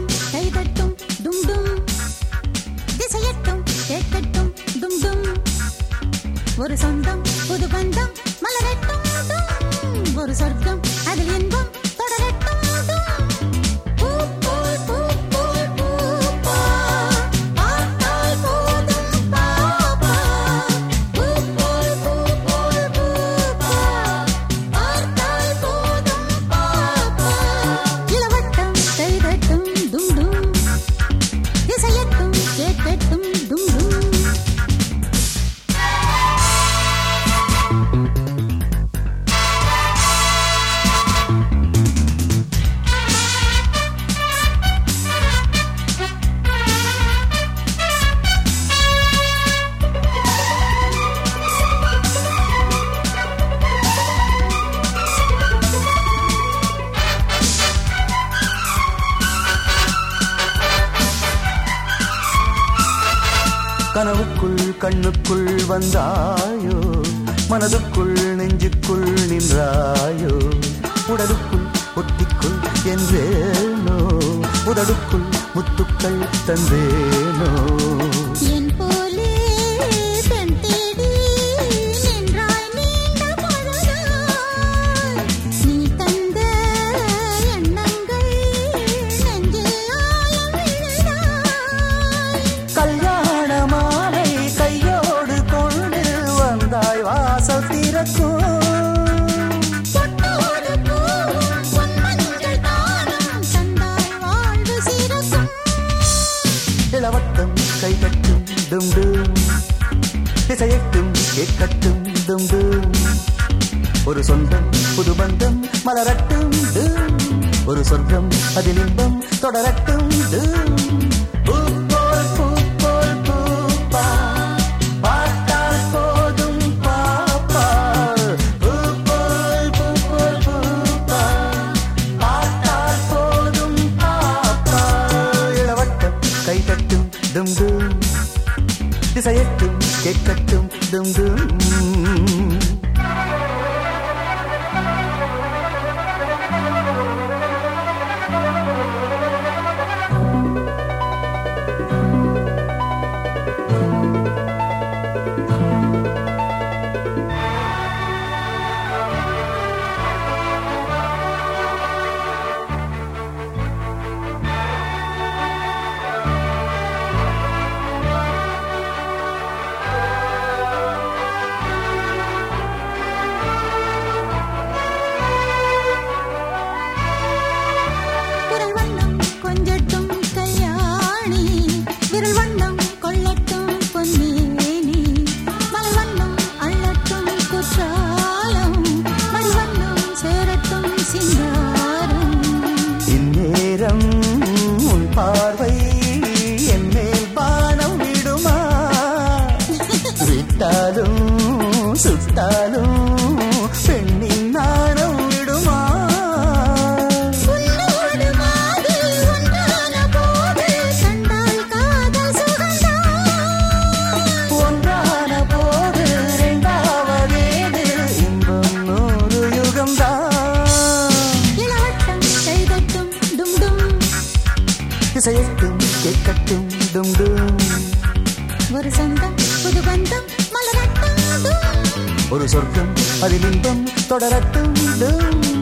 இளவட்டம் கைதட்டும் டும் டும். திசையட்டும் கேட்கட்டும் டும் டும். ஒரு சொந்தம் புது பந்தம் மலரட்டும் ஒரு சொர்க்கம் கனவுக்குள் கண்ணுக்குள் வந்தாயோ? மனதுக்குள் நெஞ்சுக்குள் நின்றாயோ? உடலுக்குள் ஒட்டிக்குள் என்றேனோ? உதடுக்குள் முத்துக்கள் தந்தேனோ? இசையட்டும் கேட்கட்டும் டும் டும் ஒரு சொந்தம் புது பந்தம் மலரட்டும் டும் ஒரு சொர்க்கம் அதில் இன்பம் தொடரட்டும் டும் பூ டும் டும் திசையட்டும் கேட்கட்டும் டும் டும் hard way இசையட்டும் கேட்கட்டும் டும் டும் ஒரு சொந்தம் புது பந்தம் மலரட்டும் ஒரு சொர்க்கம் அதில் இன்பம் தொடரட்டும் டும்